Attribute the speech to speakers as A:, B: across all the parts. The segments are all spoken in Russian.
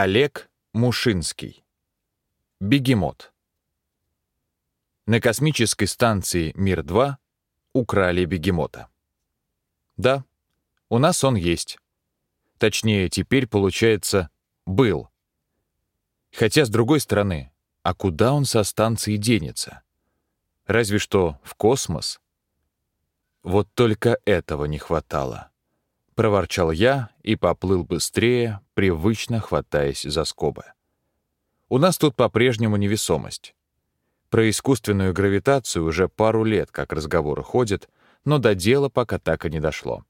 A: Олег Мушинский. Бегемот. На космической станции Мир-2 украли бегемота. Да, у нас он есть. Точнее, теперь, получается, был. Хотя, с другой стороны, а куда он со станции денется? Разве что в космос. Вот только этого не хватало. Проворчал я и поплыл быстрее, привычно хватаясь за скобы. У нас тут по-прежнему невесомость. Про искусственную гравитацию уже пару лет как разговоры ходят, но до дела пока так и не дошло.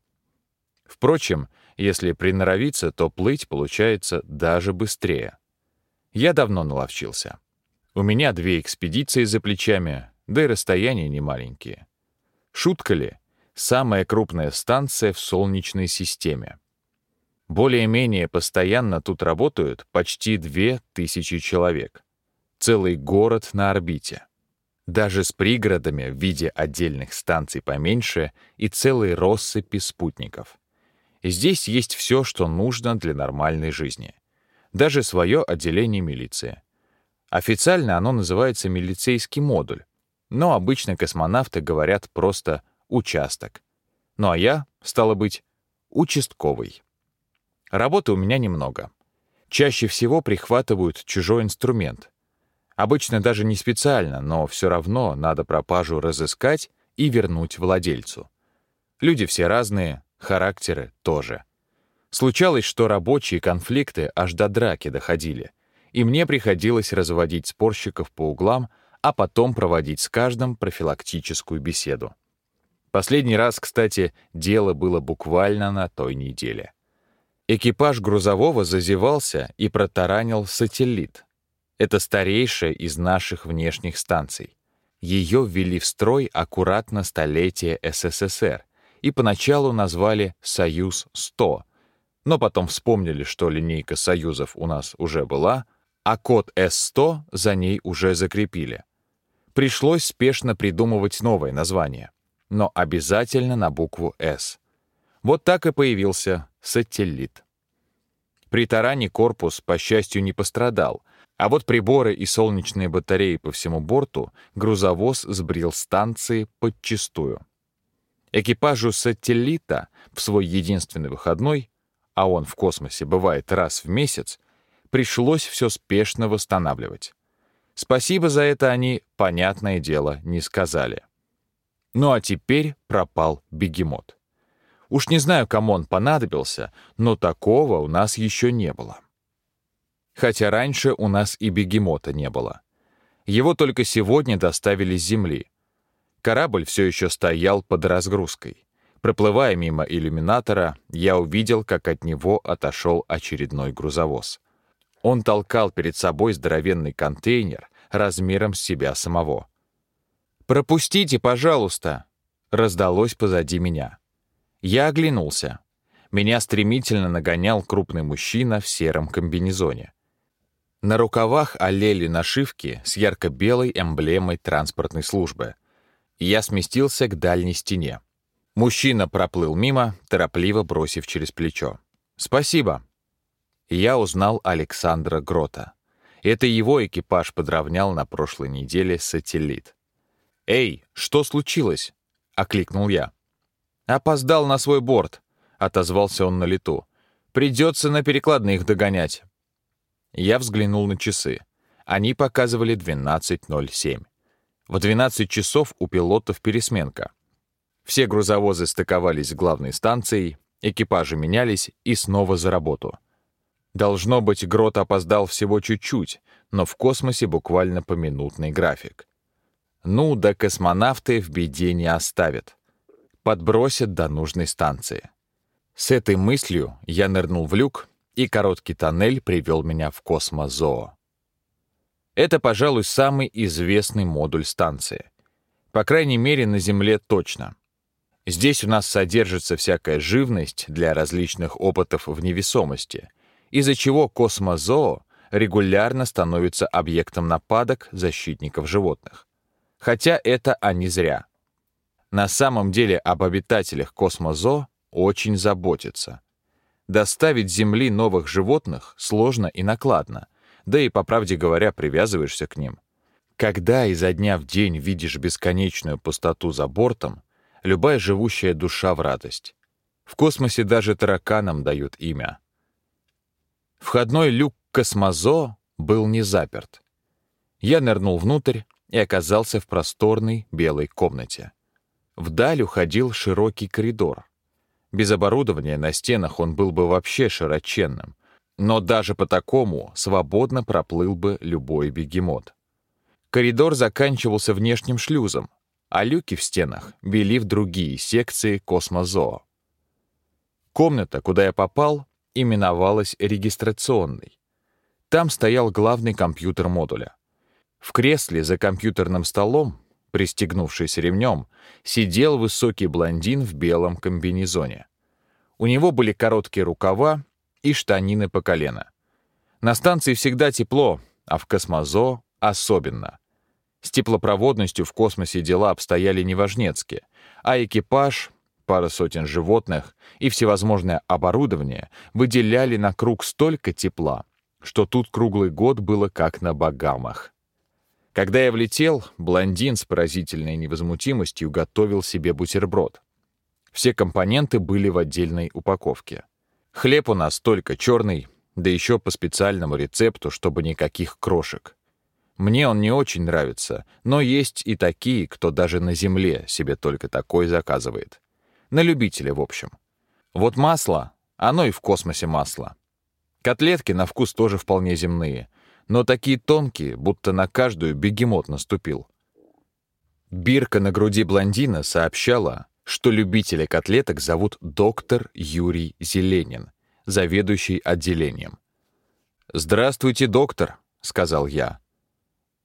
A: Впрочем, если приноровиться, то плыть получается даже быстрее. Я давно наловчился. У меня две экспедиции за плечами, да и расстояния не маленькие. Шутка ли? Самая крупная станция в Солнечной системе. Более-менее постоянно тут работают почти две тысячи человек. Целый город на орбите. Даже с пригородами в виде отдельных станций поменьше и целой россыпи спутников. Здесь есть все, что нужно для нормальной жизни. Даже свое отделение милиции. Официально оно называется милицейский модуль, но обычно космонавты говорят просто «участок». Ну а я, стало быть, участковый. Работы у меня немного. Чаще всего прихватывают чужой инструмент. Обычно даже не специально, но все равно надо пропажу разыскать и вернуть владельцу. Люди все разные, характеры тоже. Случалось, что рабочие конфликты аж до драки доходили, и мне приходилось разводить спорщиков по углам, а потом проводить с каждым профилактическую беседу. Последний раз, кстати, дело было буквально на той неделе. Экипаж грузового зазевался и протаранил сателлит. Это старейшая из наших внешних станций. Ее ввели в строй аккуратно столетие СССР, и поначалу назвали «Союз-100», но потом вспомнили, что линейка союзов у нас уже была, а код С100 за ней уже закрепили. Пришлось спешно придумывать новое название, но обязательно на букву «С». Вот так и появился сателлит. При таране корпус, по счастью, не пострадал, а вот приборы и солнечные батареи по всему борту грузовоз сбрил станции подчистую. Экипажу сателлита в свой единственный выходной, а он в космосе бывает раз в месяц, пришлось все спешно восстанавливать. Спасибо за это они, понятное дело, не сказали. Ну а теперь пропал бегемот. Уж не знаю, кому он понадобился, но такого у нас еще не было. Хотя раньше у нас и бегемота не было. Его только сегодня доставили с Земли — Корабль все еще стоял под разгрузкой. Проплывая мимо иллюминатора, я увидел, как от него отошел очередной грузовоз. Он толкал перед собой здоровенный контейнер размером с себя самого. «Пропустите, пожалуйста!» — раздалось позади меня. Я оглянулся. Меня стремительно нагонял крупный мужчина в сером комбинезоне. На рукавах олели нашивки с ярко-белой эмблемой транспортной службы — я сместился к дальней стене. Мужчина проплыл мимо, торопливо бросив через плечо. «Спасибо». Я узнал Александра Грота. Это его экипаж подровнял на прошлой неделе сателлит. «Эй, что случилось?» — окликнул я. «Опоздал на свой борт», — отозвался он на лету. «Придется на перекладных догонять». Я взглянул на часы. Они показывали 12.07. В 12 часов у пилотов пересменка. Все грузовозы стыковались с главной станцией, экипажи менялись и снова за работу. Должно быть, Грот опоздал всего чуть-чуть, но в космосе буквально поминутный график. Ну, да космонавты в беде не оставят. Подбросят до нужной станции. С этой мыслью я нырнул в люк, и короткий тоннель привел меня в космозоо. Это, пожалуй, самый известный модуль станции. По крайней мере, на Земле точно. Здесь у нас содержится всякая живность для различных опытов в невесомости, из-за чего космозоо регулярно становится объектом нападок защитников животных. Хотя это они зря. На самом деле об обитателях космозоо очень заботятся. Доставить Земли новых животных сложно и накладно, да и, по правде говоря, привязываешься к ним. Когда изо дня в день видишь бесконечную пустоту за бортом, любая живущая душа в радость. В космосе даже тараканам дают имя. Входной люк Космозо был не заперт. Я нырнул внутрь и оказался в просторной белой комнате. Вдаль уходил широкий коридор. Без оборудования на стенах он был бы вообще широченным, но даже по такому свободно проплыл бы любой бегемот. Коридор заканчивался внешним шлюзом, а люки в стенах вели в другие секции космозоо. Комната, куда я попал, именовалась регистрационной. Там стоял главный компьютер модуля. В кресле за компьютерным столом, пристегнувшись ремнем, сидел высокий блондин в белом комбинезоне. У него были короткие рукава и штанины по колено. На станции всегда тепло, а в космозо особенно. С теплопроводностью в космосе дела обстояли неважнецки, а экипаж, пара сотен животных и всевозможное оборудование выделяли на круг столько тепла, что тут круглый год было как на Багамах. Когда я влетел, блондин с поразительной невозмутимостью готовил себе бутерброд. Все компоненты были в отдельной упаковке. Хлеб у нас только черный, да еще по специальному рецепту, чтобы никаких крошек. Мне он не очень нравится, но есть и такие, кто даже на земле себе только такой заказывает. На любителя, в общем. Вот масло, оно и в космосе масло. Котлетки на вкус тоже вполне земные — но такие тонкие, будто на каждую бегемот наступил. Бирка на груди блондина сообщала, что любителя котлеток зовут доктор Юрий Зеленин, заведующий отделением. «Здравствуйте, доктор», — сказал я.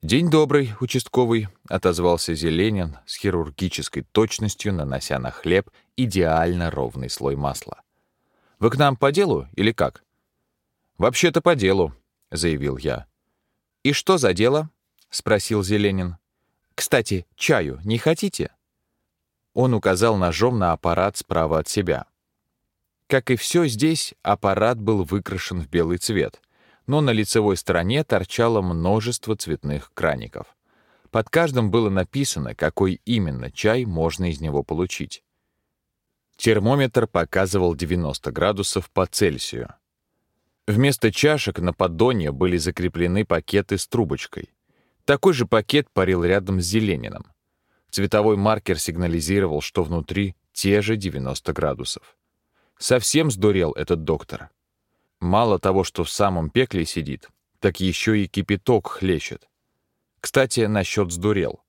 A: «День добрый, участковый», — отозвался Зеленин с хирургической точностью, нанося на хлеб идеально ровный слой масла. «Вы к нам по делу или как?» «Вообще-то по делу», — заявил я. «И что за дело?» — спросил Зеленин. «Кстати, чаю не хотите?» Он указал ножом на аппарат справа от себя. Как и все здесь, аппарат был выкрашен в белый цвет, но на лицевой стороне торчало множество цветных краников. Под каждым было написано, какой именно чай можно из него получить. Термометр показывал 90 градусов по Цельсию. Вместо чашек на поддоне были закреплены пакеты с трубочкой. Такой же пакет парил рядом с Зелениным. Цветовой маркер сигнализировал, что внутри те же 90 градусов. Совсем сдурел этот доктор. Мало того, что в самом пекле сидит, так еще и кипяток хлещет. Кстати, насчет сдурел.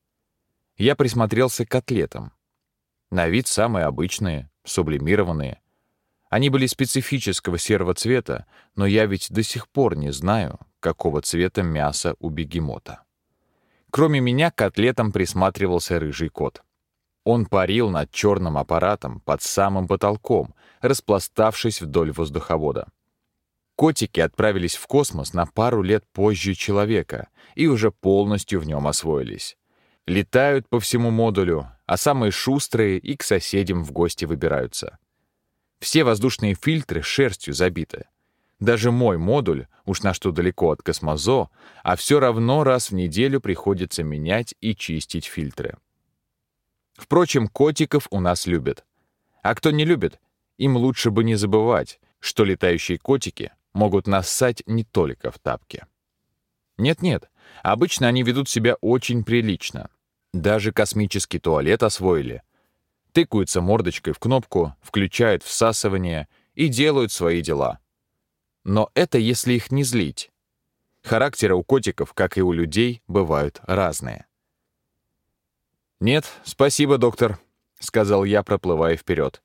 A: Я присмотрелся к котлетам. На вид самые обычные, сублимированные. Они были специфического серого цвета, но я ведь до сих пор не знаю, какого цвета мясо у бегемота. Кроме меня к котлетам присматривался рыжий кот. Он парил над черным аппаратом под самым потолком, распластавшись вдоль воздуховода. Котики отправились в космос на пару лет позже человека и уже полностью в нем освоились. Летают по всему модулю, а самые шустрые и к соседям в гости выбираются. Все воздушные фильтры шерстью забиты. Даже мой модуль, уж на что далеко от космозо, а все равно раз в неделю приходится менять и чистить фильтры. Впрочем, котиков у нас любят. А кто не любит, им лучше бы не забывать, что летающие котики могут нассать не только в тапке. Нет-нет, обычно они ведут себя очень прилично. Даже космический туалет освоили — тыкаются мордочкой в кнопку, включают всасывание и делают свои дела. Но это если их не злить. Характеры у котиков, как и у людей, бывают разные. «Нет, спасибо, доктор», — сказал я, проплывая вперед.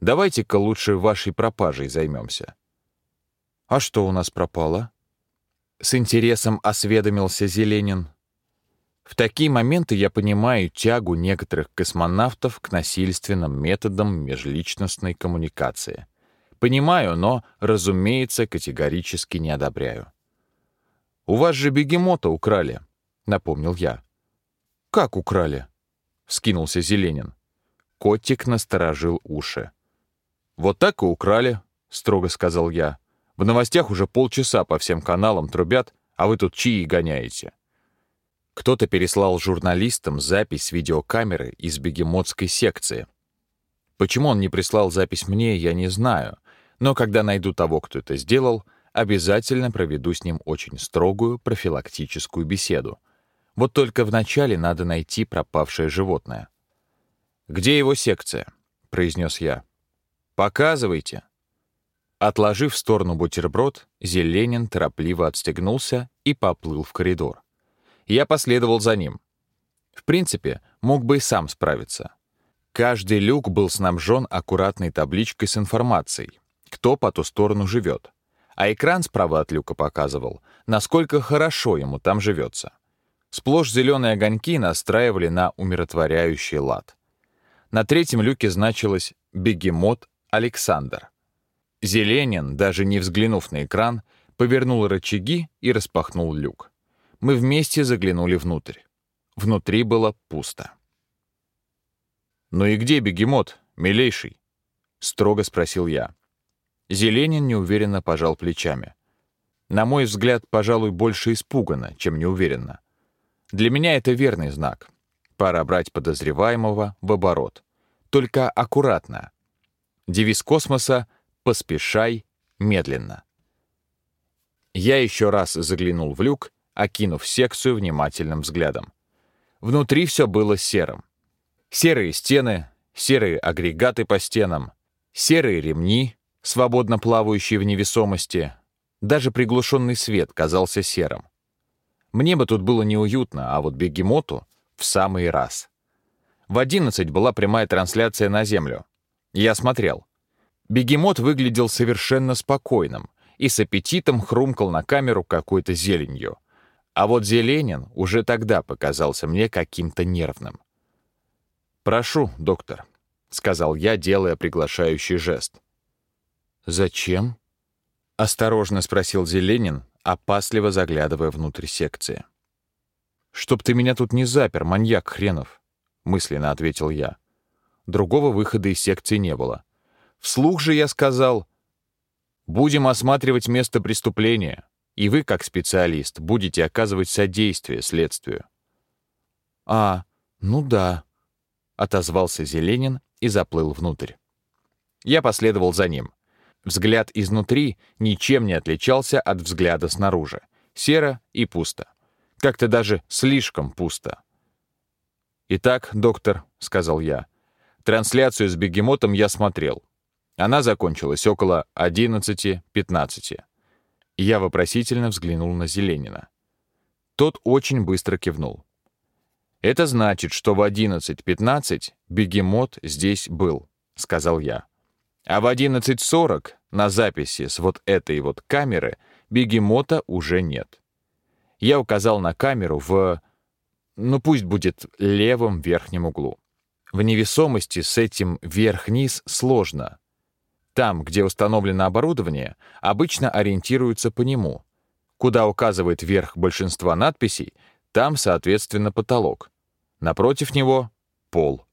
A: «Давайте-ка лучше вашей пропажей займемся». «А что у нас пропало?» С интересом осведомился Зеленин. В такие моменты я понимаю тягу некоторых космонавтов к насильственным методам межличностной коммуникации. Понимаю, но, разумеется, категорически не одобряю. «У вас же бегемота украли», — напомнил я. «Как украли?» — вскинулся Зеленин. Котик насторожил уши. «Вот так и украли», — строго сказал я. «В новостях уже полчаса по всем каналам трубят, а вы тут чьи гоняете». Кто-то переслал журналистам запись видеокамеры из бегемотской секции. Почему он не прислал запись мне, я не знаю, но когда найду того, кто это сделал, обязательно проведу с ним очень строгую профилактическую беседу. Вот только вначале надо найти пропавшее животное. «Где его секция?» — произнес я. «Показывайте». Отложив в сторону бутерброд, Зеленин торопливо отстегнулся и поплыл в коридор. Я последовал за ним. В принципе, мог бы и сам справиться. Каждый люк был снабжен аккуратной табличкой с информацией, кто по ту сторону живет. А экран справа от люка показывал, насколько хорошо ему там живется. Сплошь зеленые огоньки настраивали на умиротворяющий лад. На третьем люке значилось «Бегемот Александр». Зеленин, даже не взглянув на экран, повернул рычаги и распахнул люк. Мы вместе заглянули внутрь. Внутри было пусто. «Ну и где бегемот, милейший?» — строго спросил я. Зеленин неуверенно пожал плечами. На мой взгляд, пожалуй, больше испуганно, чем неуверенно. Для меня это верный знак. Пора брать подозреваемого в оборот. Только аккуратно. Девиз космоса Поспешай медленно. Я еще раз заглянул в люк, окинув секцию внимательным взглядом. Внутри все было серым. Серые стены, серые агрегаты по стенам, серые ремни, свободно плавающие в невесомости. Даже приглушенный свет казался серым. Мне бы тут было неуютно, а вот бегемоту — в самый раз. В 11 была прямая трансляция на Землю. Я смотрел. Бегемот выглядел совершенно спокойным и с аппетитом хрумкал на камеру какой-то зеленью. А вот Зеленин уже тогда показался мне каким-то нервным. «Прошу, доктор», — сказал я, делая приглашающий жест. «Зачем?» — осторожно спросил Зеленин, опасливо заглядывая внутрь секции. «Чтоб ты меня тут не запер, маньяк хренов», — мысленно ответил я. Другого выхода из секции не было. Вслух же я сказал, «Будем осматривать место преступления, и вы, как специалист, будете оказывать содействие следствию». «А, ну да», — отозвался Зеленин и заплыл внутрь. Я последовал за ним. Взгляд изнутри ничем не отличался от взгляда снаружи. Серо и пусто. Как-то даже слишком пусто. «Итак, доктор», — сказал я, — «трансляцию с бегемотом я смотрел. Она закончилась около 11-15. Я вопросительно взглянул на Зеленина. Тот очень быстро кивнул. «Это значит, что в 11.15 бегемот здесь был», — сказал я. «А в 11.40 на записи с вот этой вот камеры бегемота уже нет». Я указал на камеру в... ну пусть будет левом верхнем углу. В невесомости с этим вверх-вниз сложно, там, где установлено оборудование, обычно ориентируются по нему. Куда указывает верх большинства надписей, там, соответственно, потолок. Напротив него — пол.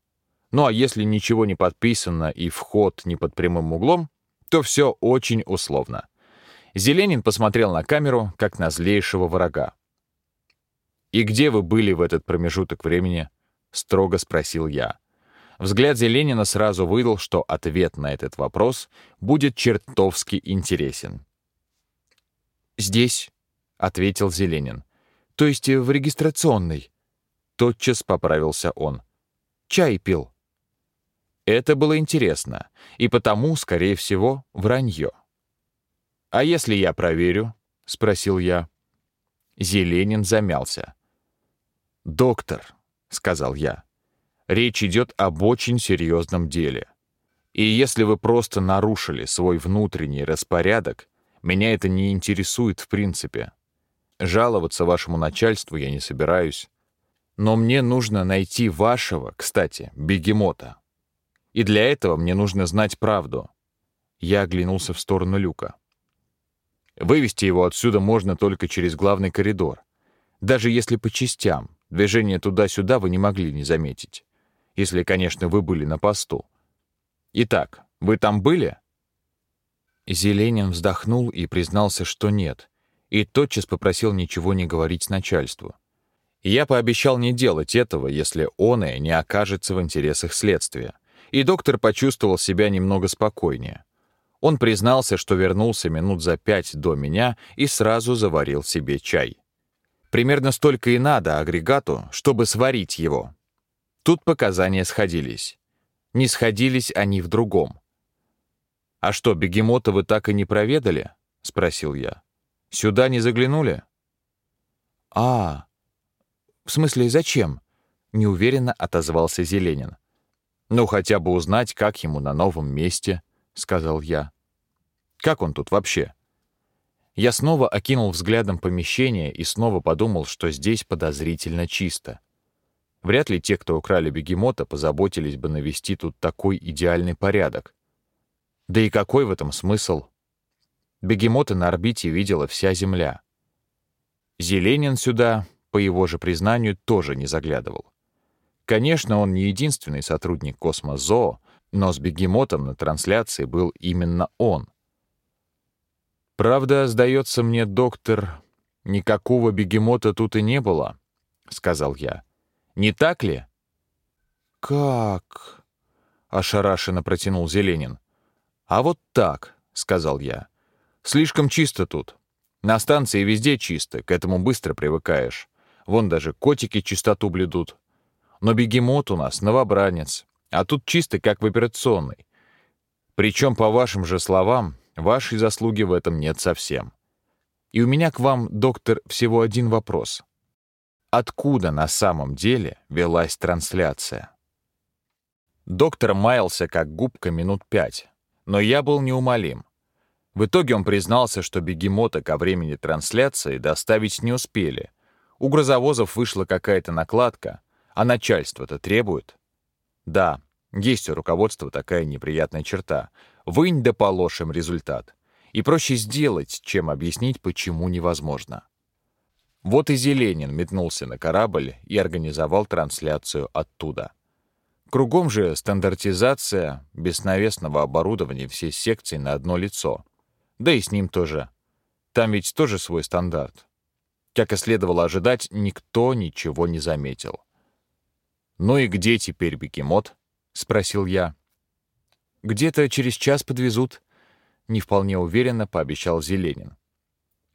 A: Ну а если ничего не подписано и вход не под прямым углом, то все очень условно. Зеленин посмотрел на камеру, как на злейшего врага. «И где вы были в этот промежуток времени?» — строго спросил я. Взгляд Зеленина сразу выдал, что ответ на этот вопрос будет чертовски интересен. «Здесь», — ответил Зеленин. «То есть в регистрационной». Тотчас поправился он. «Чай пил». Это было интересно, и потому, скорее всего, вранье. «А если я проверю?» — спросил я. Зеленин замялся. «Доктор», — сказал я, Речь идет об очень серьезном деле. И если вы просто нарушили свой внутренний распорядок, меня это не интересует в принципе. Жаловаться вашему начальству я не собираюсь. Но мне нужно найти вашего, кстати, бегемота. И для этого мне нужно знать правду. Я оглянулся в сторону люка. Вывести его отсюда можно только через главный коридор. Даже если по частям, движение туда-сюда вы не могли не заметить если, конечно, вы были на посту. Итак, вы там были? Зеленин вздохнул и признался, что нет, и тотчас попросил ничего не говорить начальству. Я пообещал не делать этого, если оное не окажется в интересах следствия, и доктор почувствовал себя немного спокойнее. Он признался, что вернулся минут за пять до меня и сразу заварил себе чай. Примерно столько и надо агрегату, чтобы сварить его. Тут показания сходились. Не сходились они в другом. «А что, бегемота вы так и не проведали?» — спросил я. «Сюда не заглянули?» «А, в смысле, зачем?» — неуверенно отозвался Зеленин. «Ну, хотя бы узнать, как ему на новом месте», — сказал я. «Как он тут вообще?» Я снова окинул взглядом помещение и снова подумал, что здесь подозрительно чисто. Вряд ли те, кто украли бегемота, позаботились бы навести тут такой идеальный порядок. Да и какой в этом смысл? Бегемота на орбите видела вся Земля. Зеленин сюда, по его же признанию, тоже не заглядывал. Конечно, он не единственный сотрудник Космозоо, но с бегемотом на трансляции был именно он. «Правда, сдается мне, доктор, никакого бегемота тут и не было», — сказал я. «Не так ли?» «Как?» — ошарашенно протянул Зеленин. «А вот так», — сказал я. «Слишком чисто тут. На станции везде чисто, к этому быстро привыкаешь. Вон даже котики чистоту блюдут. Но бегемот у нас новобранец, а тут чисто, как в операционной. Причем, по вашим же словам, Вашей заслуги в этом нет совсем. И у меня к вам, доктор, всего один вопрос. Откуда на самом деле велась трансляция? Доктор маялся как губка минут пять, но я был неумолим. В итоге он признался, что бегемота ко времени трансляции доставить не успели. У грузовозов вышла какая-то накладка, а начальство-то требует. Да, есть у руководства такая неприятная черта — Вынь да положим результат. И проще сделать, чем объяснить, почему невозможно. Вот и Зеленин метнулся на корабль и организовал трансляцию оттуда. Кругом же стандартизация бесновесного оборудования всей секции на одно лицо. Да и с ним тоже. Там ведь тоже свой стандарт. Как и следовало ожидать, никто ничего не заметил. «Ну и где теперь бегемот?» — спросил я. Где-то через час подвезут, не вполне уверенно пообещал Зеленин.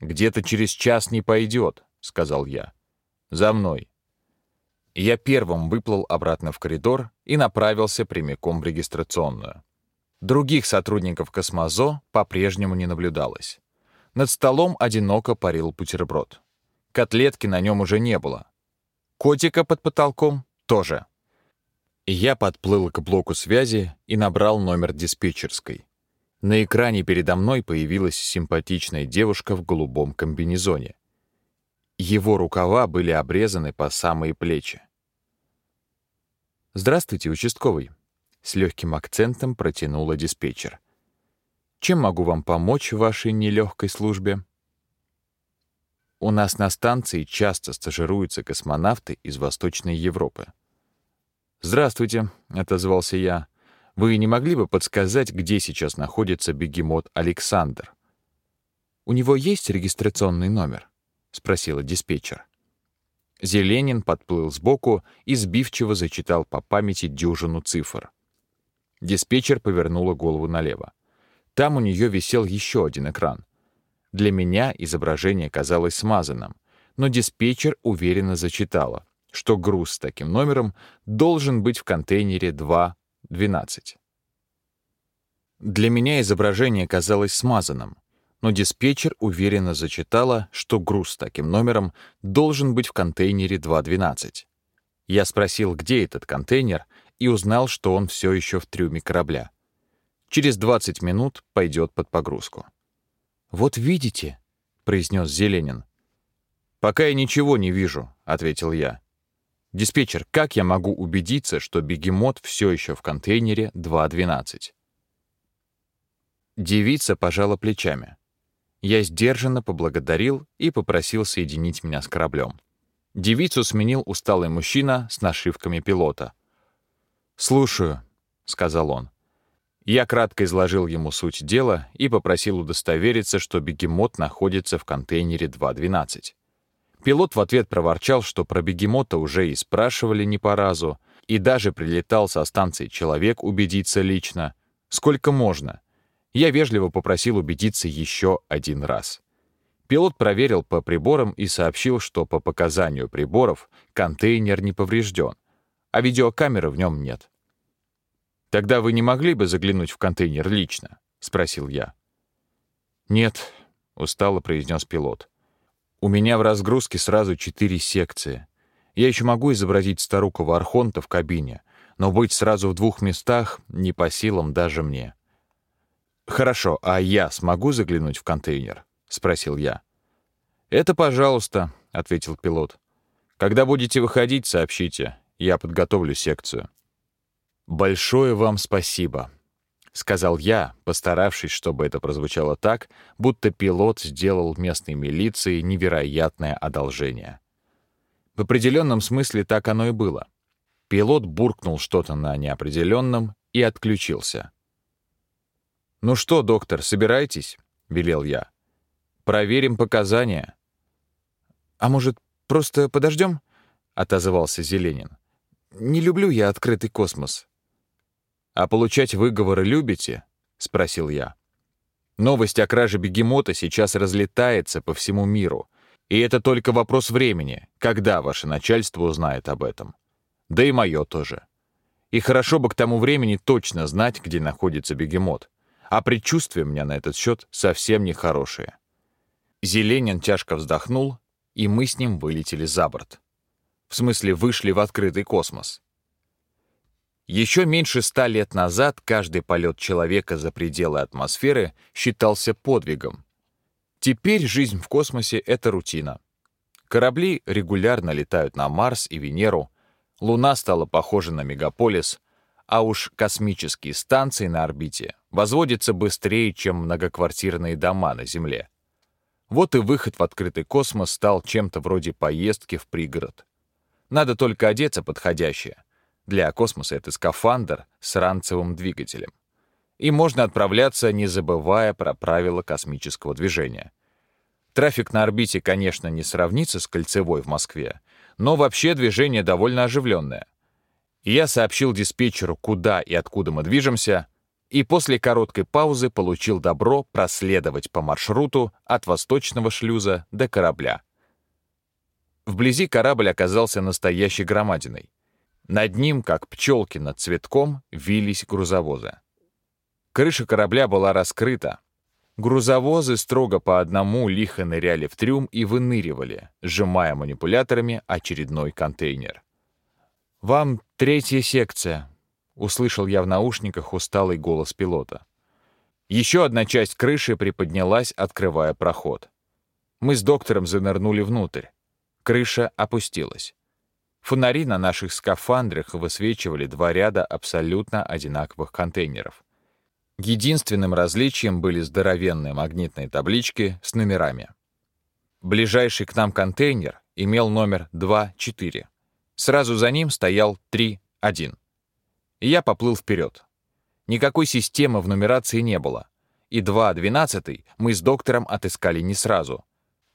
A: Где-то через час не пойдет, сказал я. За мной. Я первым выплыл обратно в коридор и направился прямиком в регистрационную. Других сотрудников Космозо по-прежнему не наблюдалось. Над столом одиноко парил бутерброд. Котлетки на нем уже не было. Котика под потолком тоже. Я подплыл к блоку связи и набрал номер диспетчерской. На экране передо мной появилась симпатичная девушка в голубом комбинезоне. Его рукава были обрезаны по самые плечи. «Здравствуйте, участковый», — с легким акцентом протянула диспетчер. «Чем могу вам помочь в вашей нелегкой службе?» У нас на станции часто стажируются космонавты из Восточной Европы. «Здравствуйте», — отозвался я. «Вы не могли бы подсказать, где сейчас находится бегемот Александр?» «У него есть регистрационный номер?» — спросила диспетчер. Зеленин подплыл сбоку и сбивчиво зачитал по памяти дюжину цифр. Диспетчер повернула голову налево. Там у нее висел еще один экран. Для меня изображение казалось смазанным, но диспетчер уверенно зачитала что груз с таким номером должен быть в контейнере 2.12. Для меня изображение казалось смазанным, но диспетчер уверенно зачитала, что груз с таким номером должен быть в контейнере 2.12. Я спросил, где этот контейнер, и узнал, что он все еще в трюме корабля. Через 20 минут пойдет под погрузку. «Вот видите», — произнес Зеленин. «Пока я ничего не вижу», — ответил я. «Диспетчер, как я могу убедиться, что бегемот все еще в контейнере 2.12?» Девица пожала плечами. Я сдержанно поблагодарил и попросил соединить меня с кораблем. Девицу сменил усталый мужчина с нашивками пилота. «Слушаю», — сказал он. Я кратко изложил ему суть дела и попросил удостовериться, что бегемот находится в контейнере 212. Пилот в ответ проворчал, что про бегемота уже и спрашивали не по разу, и даже прилетал со станции человек убедиться лично. Сколько можно? Я вежливо попросил убедиться еще один раз. Пилот проверил по приборам и сообщил, что по показанию приборов контейнер не поврежден, а видеокамеры в нем нет. «Тогда вы не могли бы заглянуть в контейнер лично?» — спросил я. «Нет», — устало произнес пилот. «У меня в разгрузке сразу четыре секции. Я еще могу изобразить старукого архонта в кабине, но быть сразу в двух местах не по силам даже мне». «Хорошо, а я смогу заглянуть в контейнер?» — спросил я. «Это пожалуйста», — ответил пилот. «Когда будете выходить, сообщите. Я подготовлю секцию». «Большое вам спасибо», — сказал я, постаравшись, чтобы это прозвучало так, будто пилот сделал местной милиции невероятное одолжение. В определенном смысле так оно и было. Пилот буркнул что-то на неопределенном и отключился. «Ну что, доктор, собирайтесь?» — велел я. «Проверим показания». «А может, просто подождем?» — отозвался Зеленин. «Не люблю я открытый космос. «А получать выговоры любите?» — спросил я. Новость о краже бегемота сейчас разлетается по всему миру. И это только вопрос времени, когда ваше начальство узнает об этом. Да и мое тоже. И хорошо бы к тому времени точно знать, где находится бегемот. А предчувствия у меня на этот счет совсем нехорошие. Зеленин тяжко вздохнул, и мы с ним вылетели за борт. В смысле, вышли в открытый космос. Еще меньше ста лет назад каждый полет человека за пределы атмосферы считался подвигом. Теперь жизнь в космосе — это рутина. Корабли регулярно летают на Марс и Венеру, Луна стала похожа на мегаполис, а уж космические станции на орбите возводятся быстрее, чем многоквартирные дома на Земле. Вот и выход в открытый космос стал чем-то вроде поездки в пригород. Надо только одеться подходящее — для космоса это скафандр с ранцевым двигателем. И можно отправляться, не забывая про правила космического движения. Трафик на орбите, конечно, не сравнится с кольцевой в Москве, но вообще движение довольно оживленное. Я сообщил диспетчеру, куда и откуда мы движемся, и после короткой паузы получил добро проследовать по маршруту от восточного шлюза до корабля. Вблизи корабль оказался настоящей громадиной. Над ним, как пчелки над цветком, вились грузовозы. Крыша корабля была раскрыта. Грузовозы строго по одному лихо ныряли в трюм и выныривали, сжимая манипуляторами очередной контейнер. «Вам третья секция», — услышал я в наушниках усталый голос пилота. Еще одна часть крыши приподнялась, открывая проход. Мы с доктором занырнули внутрь. Крыша опустилась. Фонари на наших скафандрах высвечивали два ряда абсолютно одинаковых контейнеров. Единственным различием были здоровенные магнитные таблички с номерами. Ближайший к нам контейнер имел номер 2-4. Сразу за ним стоял 3-1. И я поплыл вперед. Никакой системы в нумерации не было. И 2-12 мы с доктором отыскали не сразу.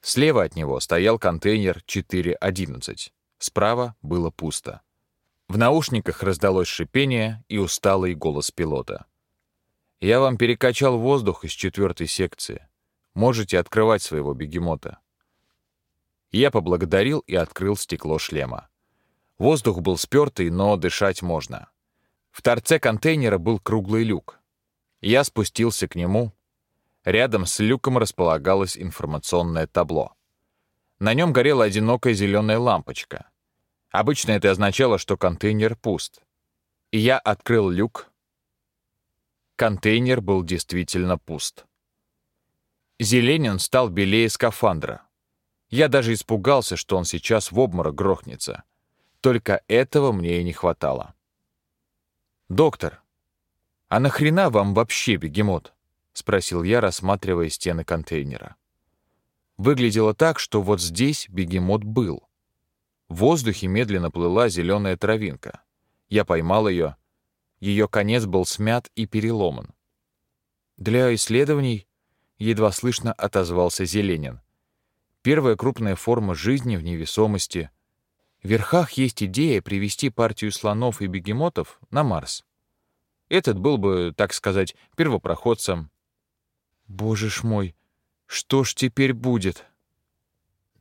A: Слева от него стоял контейнер 4-11. Справа было пусто. В наушниках раздалось шипение и усталый голос пилота. «Я вам перекачал воздух из четвертой секции. Можете открывать своего бегемота». Я поблагодарил и открыл стекло шлема. Воздух был спертый, но дышать можно. В торце контейнера был круглый люк. Я спустился к нему. Рядом с люком располагалось информационное табло. На нем горела одинокая зеленая лампочка. Обычно это означало, что контейнер пуст. И я открыл люк. Контейнер был действительно пуст. Зеленин стал белее скафандра. Я даже испугался, что он сейчас в обморок грохнется. Только этого мне и не хватало. «Доктор, а нахрена вам вообще бегемот?» — спросил я, рассматривая стены контейнера. Выглядело так, что вот здесь бегемот был. В воздухе медленно плыла зеленая травинка. Я поймал ее. Ее конец был смят и переломан. «Для исследований», — едва слышно отозвался Зеленин, «первая крупная форма жизни в невесомости. Верхах есть идея привести партию слонов и бегемотов на Марс. Этот был бы, так сказать, первопроходцем». «Боже ж мой, что ж теперь будет?»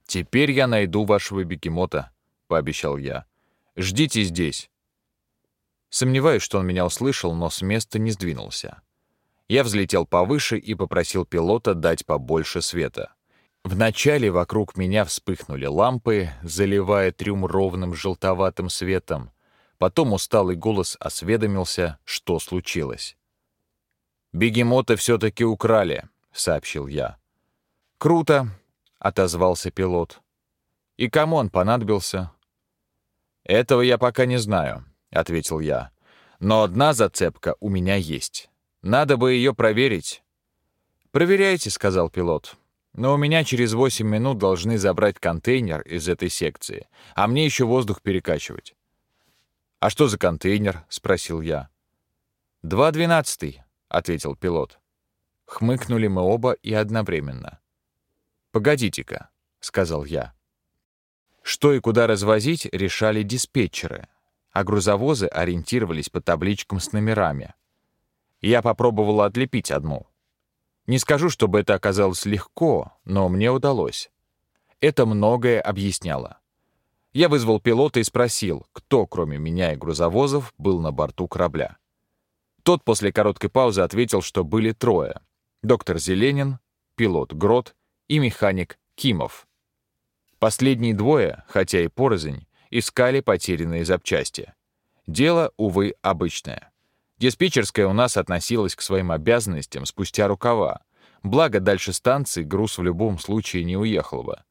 A: «Теперь я найду вашего бегемота», — пообещал я. «Ждите здесь». Сомневаюсь, что он меня услышал, но с места не сдвинулся. Я взлетел повыше и попросил пилота дать побольше света. Вначале вокруг меня вспыхнули лампы, заливая трюм ровным желтоватым светом. Потом усталый голос осведомился, что случилось. «Бегемота все-таки украли», — сообщил я. «Круто», — отозвался пилот. «И кому он понадобился?» «Этого я пока не знаю», — ответил я. «Но одна зацепка у меня есть. Надо бы ее проверить». «Проверяйте», — сказал пилот. «Но у меня через 8 минут должны забрать контейнер из этой секции, а мне еще воздух перекачивать». «А что за контейнер?» — спросил я. «Два двенадцатый», — ответил пилот. Хмыкнули мы оба и одновременно. «Погодите-ка», — сказал я. Что и куда развозить, решали диспетчеры, а грузовозы ориентировались по табличкам с номерами. Я попробовал отлепить одну. Не скажу, чтобы это оказалось легко, но мне удалось. Это многое объясняло. Я вызвал пилота и спросил, кто, кроме меня и грузовозов, был на борту корабля. Тот после короткой паузы ответил, что были трое. Доктор Зеленин, пилот Грот и механик Кимов. Последние двое, хотя и порознь, искали потерянные запчасти. Дело, увы, обычное. Диспетчерская у нас относилась к своим обязанностям спустя рукава. Благо, дальше станции груз в любом случае не уехал бы.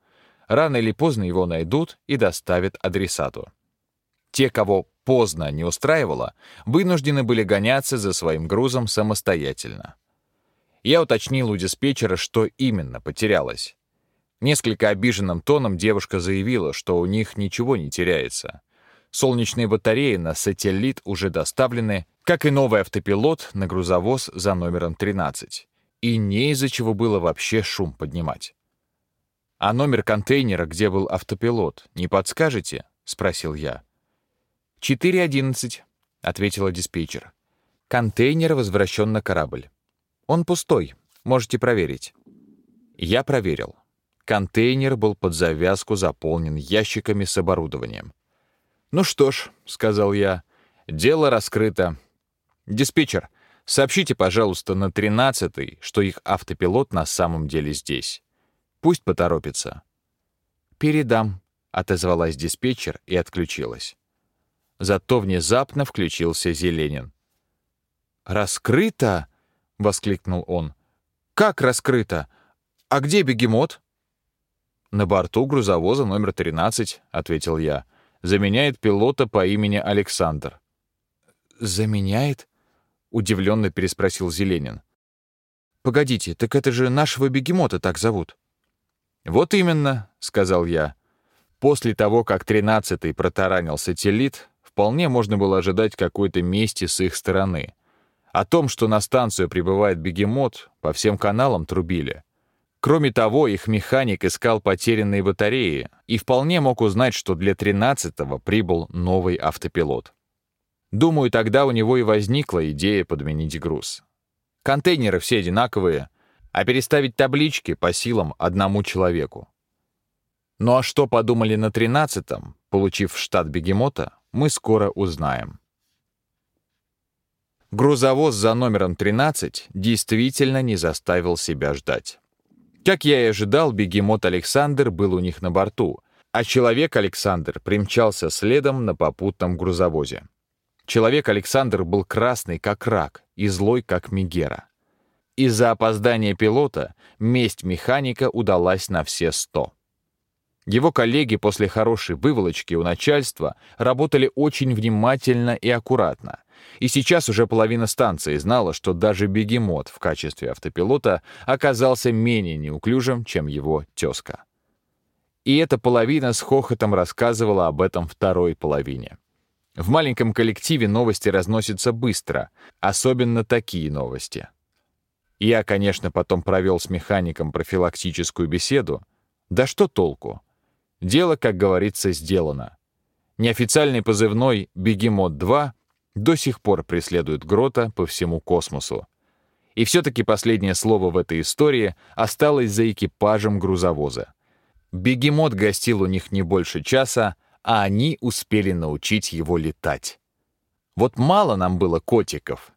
A: Рано или поздно его найдут и доставят адресату. Те, кого поздно не устраивало, вынуждены были гоняться за своим грузом самостоятельно. Я уточнил у диспетчера, что именно потерялось. Несколько обиженным тоном девушка заявила, что у них ничего не теряется. Солнечные батареи на сателлит уже доставлены, как и новый автопилот на грузовоз за номером 13. И не из-за чего было вообще шум поднимать. «А номер контейнера, где был автопилот, не подскажете?» — спросил я. «411», — ответила диспетчер. «Контейнер возвращен на корабль. Он пустой, можете проверить». Я проверил. Контейнер был под завязку заполнен ящиками с оборудованием. «Ну что ж», — сказал я, — «дело раскрыто. Диспетчер, сообщите, пожалуйста, на тринадцатый, что их автопилот на самом деле здесь. Пусть поторопится». «Передам», — отозвалась диспетчер и отключилась. Зато внезапно включился Зеленин. «Раскрыто?» — воскликнул он. «Как раскрыто? А где бегемот?» «На борту грузовоза номер 13», — ответил я. «Заменяет пилота по имени Александр». «Заменяет?» — удивленно переспросил Зеленин. «Погодите, так это же нашего бегемота так зовут». «Вот именно», — сказал я. После того, как тринадцатый протаранил сателлит, вполне можно было ожидать какой-то мести с их стороны. О том, что на станцию прибывает бегемот, по всем каналам трубили. Кроме того, их механик искал потерянные батареи и вполне мог узнать, что для 13-го прибыл новый автопилот. Думаю, тогда у него и возникла идея подменить груз. Контейнеры все одинаковые, а переставить таблички по силам одному человеку. Ну а что подумали на 13-м, получив штат бегемота, мы скоро узнаем. Грузовоз за номером 13 действительно не заставил себя ждать. Как я и ожидал, бегемот Александр был у них на борту, а человек Александр примчался следом на попутном грузовозе. Человек Александр был красный, как рак, и злой, как Мегера. Из-за опоздания пилота месть механика удалась на все сто. Его коллеги после хорошей выволочки у начальства работали очень внимательно и аккуратно, и сейчас уже половина станции знала, что даже бегемот в качестве автопилота оказался менее неуклюжим, чем его тезка. И эта половина с хохотом рассказывала об этом второй половине. В маленьком коллективе новости разносятся быстро, особенно такие новости. Я, конечно, потом провел с механиком профилактическую беседу. Да что толку? Дело, как говорится, сделано. Неофициальный позывной «Бегемот-2» до сих пор преследует Грота по всему космосу. И все-таки последнее слово в этой истории осталось за экипажем грузовоза. Бегемот гостил у них не больше часа, а они успели научить его летать. Вот мало нам было котиков.